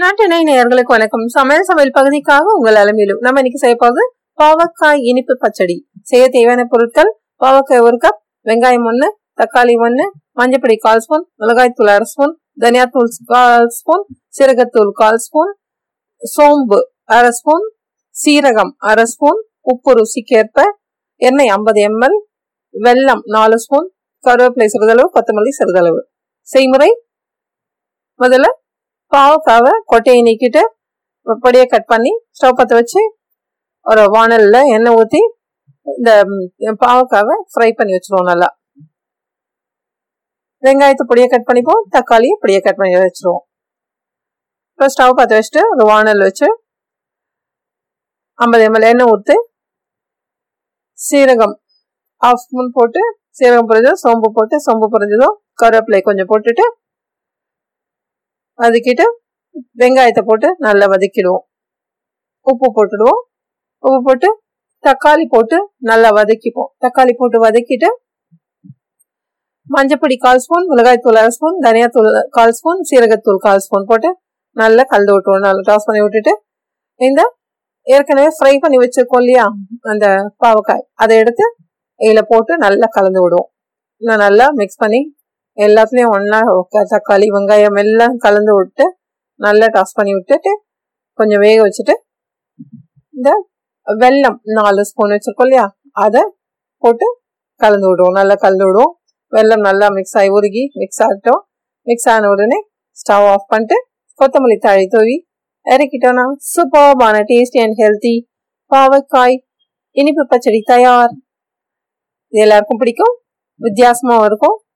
நாட்டினை நேயர்களுக்கு வணக்கம். சமையல் சமையல் பகுதிக்காக உங்கள் அலமையிலும் நம்ம இன்னைக்கு செய்ய போகுது பாவக்காய் இனிப்பு பச்சடி. செய்ய தேவையான பொருட்கள் பாவக்காய் ஒரு கப் வெங்காயம் ஒன்று தக்காளி ஒன்று மஞ்சப்பொடி கால் ஸ்பூன் மிளகாய் தூள் அரை ஸ்பூன் தனியாத்தூள் கால் ஸ்பூன் சீரகத்தூள் கால் ஸ்பூன் சோம்பு அரை ஸ்பூன் சீரகம் அரை ஸ்பூன் உப்பு ருசிக்கேற்ப எண்ணெய் ஐம்பது எம்எல் வெல்லம் நாலு ஸ்பூன் கருவேப்பிலை சிறிதளவு கொத்தமல்லி சிறிதளவு. செய்முறை முதல்ல பாவக்காவை கொட்டையை நீக்கிட்டு பொடியை கட் பண்ணி ஸ்டவ் பற்ற வச்சு ஒரு வானலில் எண்ணெய் ஊற்றி இந்த பாவக்காவை ஃப்ரை பண்ணி வச்சுருவோம் நல்லா. வெங்காயத்தை பொடியை கட் பண்ணிப்போம் தக்காளியை பொடியை கட் பண்ணி வச்சுருவோம். இப்போ ஸ்டவ் பற்ற வச்சுட்டு ஒரு வானல் வச்சு ஐம்பது எம்எல் எண்ணெய் ஊற்று சீரகம் ஆஃப் ஸ்பூன் போட்டு சீரகம் பொரிஞ்சதும் சோம்பு போட்டு சோம்பு பொரிஞ்சதும் கருவேப்பிலை கொஞ்சம் போட்டுட்டு வதக்கிட்டு வெங்காயத்தை போட்டு நல்லா வதக்கிடுவோம். உப்பு போட்டுடுவோம். உப்பு போட்டு தக்காளி போட்டு நல்லா வதக்கிப்போம். தக்காளி போட்டு வதக்கிட்டு மஞ்சப்பொடி கால் ஸ்பூன் மிளகாய் தூள் அரை ஸ்பூன் தனியாத்தூள் கால் ஸ்பூன் சீரகத்தூள் கால் ஸ்பூன் போட்டு நல்லா கலந்து விட்டுருவோம். நல்லா டாஸ் பண்ணி விட்டுட்டு இந்த ஏற்கனவே ஃப்ரை பண்ணி வச்சிருக்கோம் இல்லையா? அந்த பாவக்காய். அதை எடுத்து இதில் போட்டு நல்லா கலந்து விடுவோம். நான் நல்லா மிக்ஸ் பண்ணி எல்லாத்துலேயும் ஒன்றா தக்காளி வெங்காயம் எல்லாம் கலந்து விட்டு நல்லா டாஸ் பண்ணி விட்டுட்டு கொஞ்சம் வேக வச்சுட்டு இந்த வெல்லம் நாலு ஸ்பூன் வச்சுருக்கோம் இல்லையா? அதை போட்டு கலந்து விடுவோம். நல்லா கலந்து விடுவோம். வெல்லம் நல்லா மிக்ஸ் ஆகி உருகி மிக்ஸ் ஆகட்டும். மிக்ஸ் ஆன உடனே ஸ்டவ் ஆஃப் பண்ணிட்டு கொத்தமல்லி தாழி தூவி இறக்கிட்டோம்னா சூப்பர்பான டேஸ்டி அண்ட் ஹெல்த்தி பாவக்காய் இனிப்பு பச்சடி தயார். இது எல்லாருக்கும் பிடிக்கும். வித்தியாசமாகவும் இருக்கும்.